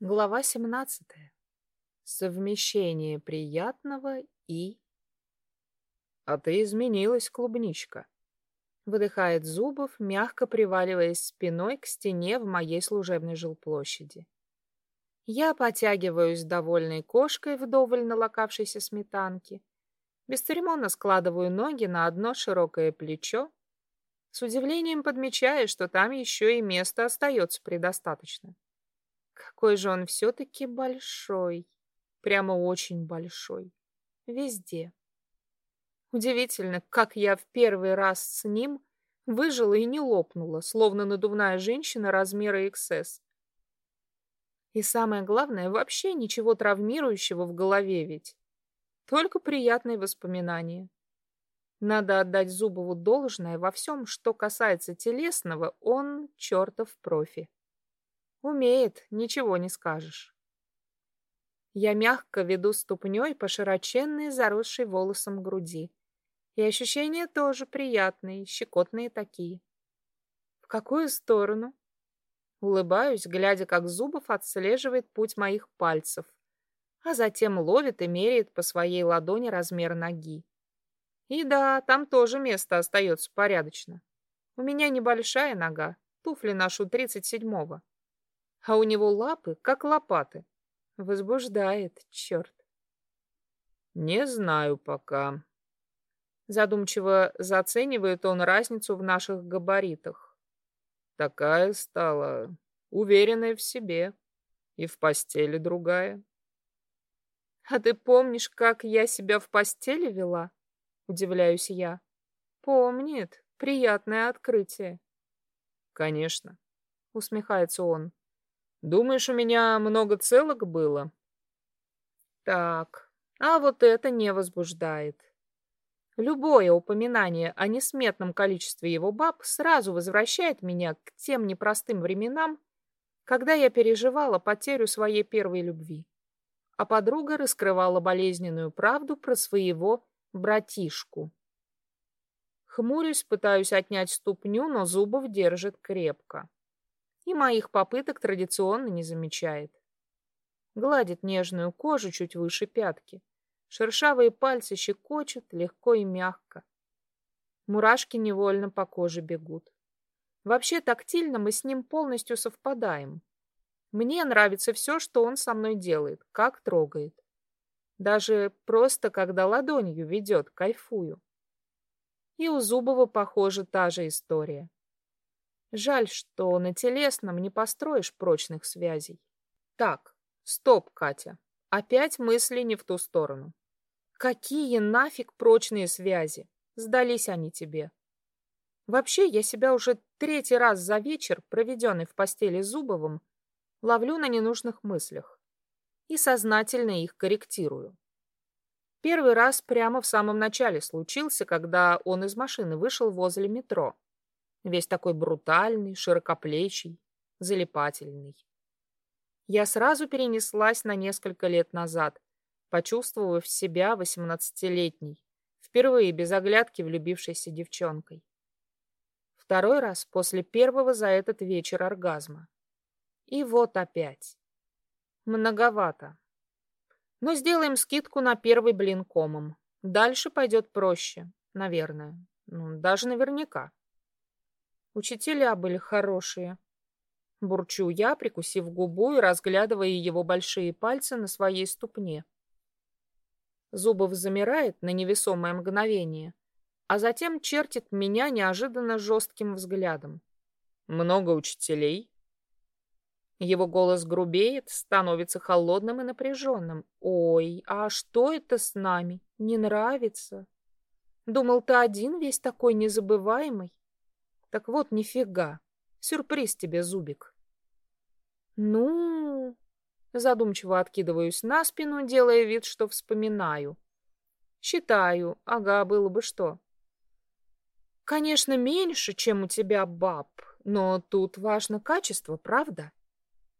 Глава 17. Совмещение приятного и... А ты изменилась, клубничка. Выдыхает Зубов, мягко приваливаясь спиной к стене в моей служебной жилплощади. Я потягиваюсь довольной кошкой вдоволь налокавшейся сметанки, бесцеремонно складываю ноги на одно широкое плечо, с удивлением подмечая, что там еще и места остается предостаточно. Какой же он все-таки большой. Прямо очень большой. Везде. Удивительно, как я в первый раз с ним выжила и не лопнула, словно надувная женщина размера XS. И самое главное, вообще ничего травмирующего в голове ведь. Только приятные воспоминания. Надо отдать Зубову должное во всем, что касается телесного, он чертов профи. Умеет, ничего не скажешь. Я мягко веду ступней по широченной, заросшей волосом груди. И ощущения тоже приятные, щекотные такие. В какую сторону? Улыбаюсь, глядя, как Зубов отслеживает путь моих пальцев, а затем ловит и меряет по своей ладони размер ноги. И да, там тоже место остается порядочно. У меня небольшая нога, туфли ношу тридцать седьмого а у него лапы, как лопаты. Возбуждает, черт. Не знаю пока. Задумчиво заценивает он разницу в наших габаритах. Такая стала, уверенная в себе, и в постели другая. А ты помнишь, как я себя в постели вела? Удивляюсь я. Помнит. Приятное открытие. Конечно, усмехается он. Думаешь, у меня много целок было? Так, а вот это не возбуждает. Любое упоминание о несметном количестве его баб сразу возвращает меня к тем непростым временам, когда я переживала потерю своей первой любви. А подруга раскрывала болезненную правду про своего братишку. Хмурюсь, пытаюсь отнять ступню, но Зубов держит крепко и моих попыток традиционно не замечает. Гладит нежную кожу чуть выше пятки. Шершавые пальцы щекочут легко и мягко. Мурашки невольно по коже бегут. Вообще тактильно мы с ним полностью совпадаем. Мне нравится все, что он со мной делает, как трогает. Даже просто, когда ладонью ведет, кайфую. И у Зубова, похоже, та же история. Жаль, что на телесном не построишь прочных связей. Так, стоп, Катя. Опять мысли не в ту сторону. Какие нафиг прочные связи? Сдались они тебе. Вообще, я себя уже третий раз за вечер, проведенный в постели Зубовым, ловлю на ненужных мыслях и сознательно их корректирую. Первый раз прямо в самом начале случился, когда он из машины вышел возле метро весь такой брутальный, широкоплечий, залипательный. Я сразу перенеслась на несколько лет назад, почувствовав себя восемнадцатилетней, впервые без оглядки влюбившейся девчонкой. Второй раз после первого за этот вечер оргазма. И вот опять. Многовато. Но сделаем скидку на первый блин комом. Дальше пойдет проще, наверное. Ну, даже наверняка. Учителя были хорошие. Бурчу я, прикусив губу и разглядывая его большие пальцы на своей ступне. Зубов замирает на невесомое мгновение, а затем чертит меня неожиданно жестким взглядом. «Много учителей?» Его голос грубеет, становится холодным и напряженным. «Ой, а что это с нами? Не нравится?» «Думал, ты один весь такой незабываемый?» Так вот, нифига. Сюрприз тебе, Зубик. Ну, задумчиво откидываюсь на спину, делая вид, что вспоминаю. Считаю, ага, было бы что. Конечно, меньше, чем у тебя баб, но тут важно качество, правда?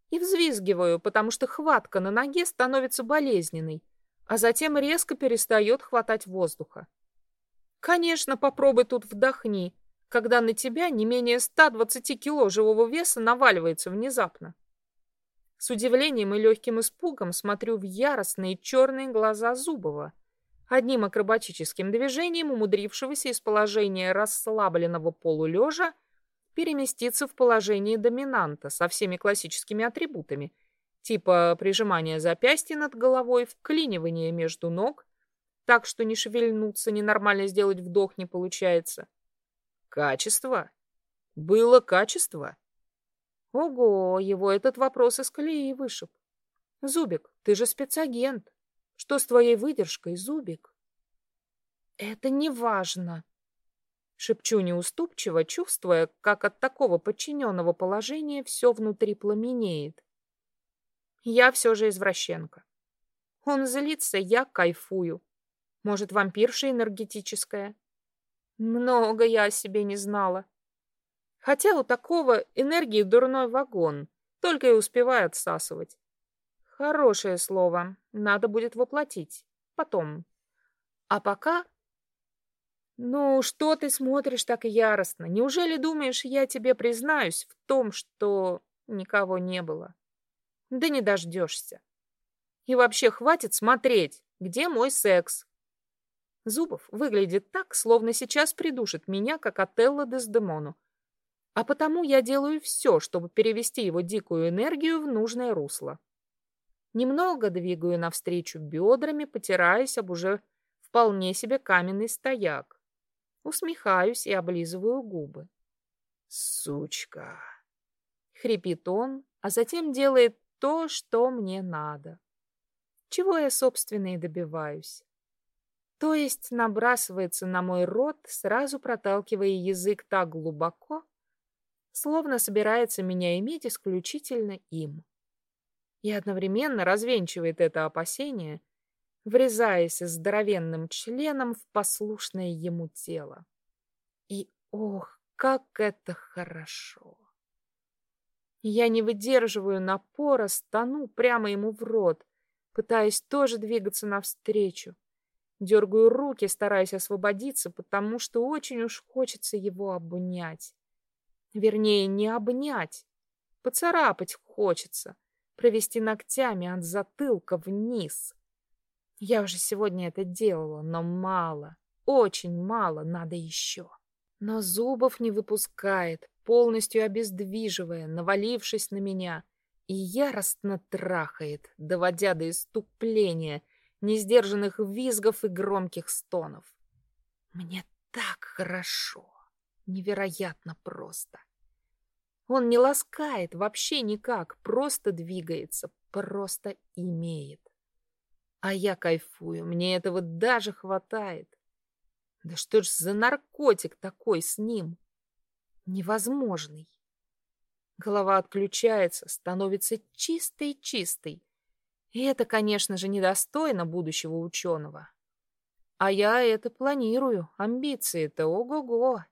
И взвизгиваю, потому что хватка на ноге становится болезненной, а затем резко перестает хватать воздуха. Конечно, попробуй тут вдохни, когда на тебя не менее 120 кило живого веса наваливается внезапно. С удивлением и легким испугом смотрю в яростные черные глаза Зубова, одним акробатическим движением умудрившегося из положения расслабленного полулежа переместиться в положение доминанта со всеми классическими атрибутами, типа прижимания запястья над головой, вклинивания между ног, так что не шевельнуться, ненормально сделать вдох не получается. Качество? Было качество? Ого, его этот вопрос из колеи вышиб. Зубик, ты же спецагент. Что с твоей выдержкой, Зубик? Это не важно. Шепчу неуступчиво, чувствуя, как от такого подчиненного положения все внутри пламенеет. Я все же извращенка. Он злится, я кайфую. Может, вампирша энергетическая? Много я о себе не знала. Хотя у такого энергии дурной вагон, только и успеваю отсасывать. Хорошее слово, надо будет воплотить. Потом. А пока... Ну, что ты смотришь так яростно? Неужели думаешь, я тебе признаюсь в том, что никого не было? Да не дождешься. И вообще хватит смотреть, где мой секс. Зубов выглядит так, словно сейчас придушит меня, как Отелло Дездемону, а потому я делаю все, чтобы перевести его дикую энергию в нужное русло. Немного двигаю навстречу бедрами, потираясь об уже вполне себе каменный стояк. Усмехаюсь и облизываю губы. «Сучка!» — хрипит он, а затем делает то, что мне надо. Чего я, собственно, и добиваюсь. То есть набрасывается на мой рот, сразу проталкивая язык так глубоко, словно собирается меня иметь исключительно им. И одновременно развенчивает это опасение, врезаясь здоровенным членом в послушное ему тело. И ох, как это хорошо! Я не выдерживаю напора, стану прямо ему в рот, пытаясь тоже двигаться навстречу. Дергаю руки, стараясь освободиться, потому что очень уж хочется его обнять. Вернее, не обнять. Поцарапать хочется. Провести ногтями от затылка вниз. Я уже сегодня это делала, но мало. Очень мало, надо еще. Но зубов не выпускает, полностью обездвиживая, навалившись на меня, и яростно трахает, доводя до иступления, несдержанных визгов и громких стонов. Мне так хорошо, невероятно просто. Он не ласкает вообще никак, просто двигается, просто имеет. А я кайфую, мне этого даже хватает. Да что ж за наркотик такой с ним? Невозможный. Голова отключается, становится чистой-чистой. И это, конечно же, недостойно будущего ученого. А я это планирую, амбиции-то ого-го.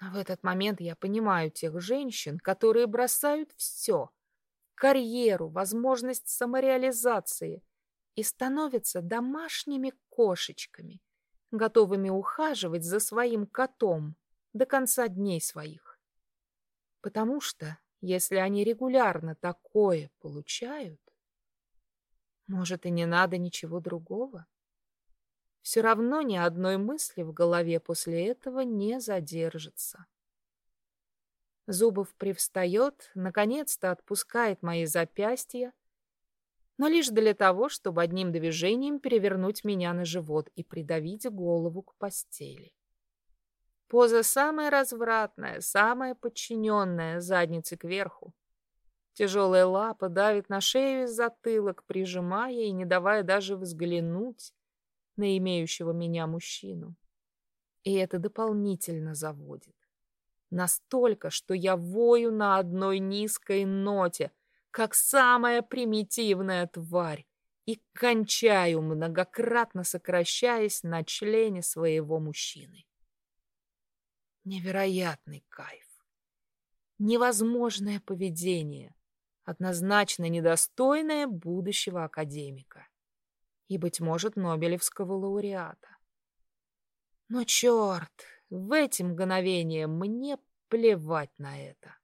Но в этот момент я понимаю тех женщин, которые бросают все — карьеру, возможность самореализации — и становятся домашними кошечками, готовыми ухаживать за своим котом до конца дней своих. Потому что, если они регулярно такое получают, может, и не надо ничего другого? все равно ни одной мысли в голове после этого не задержится. Зубов привстает, наконец-то отпускает мои запястья, но лишь для того, чтобы одним движением перевернуть меня на живот и придавить голову к постели. Поза самая развратная, самая подчиненная, задницей кверху. Тяжелая лапа давит на шею и затылок, прижимая и не давая даже взглянуть на имеющего меня мужчину. И это дополнительно заводит. Настолько, что я вою на одной низкой ноте, как самая примитивная тварь, и кончаю, многократно сокращаясь на члене своего мужчины. Невероятный кайф. Невозможное поведение, однозначно недостойное будущего академика и, быть может, Нобелевского лауреата. Но черт, в эти мгновения мне плевать на это.